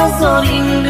gasolina.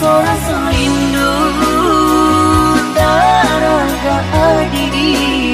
sorasa rindu tak ada di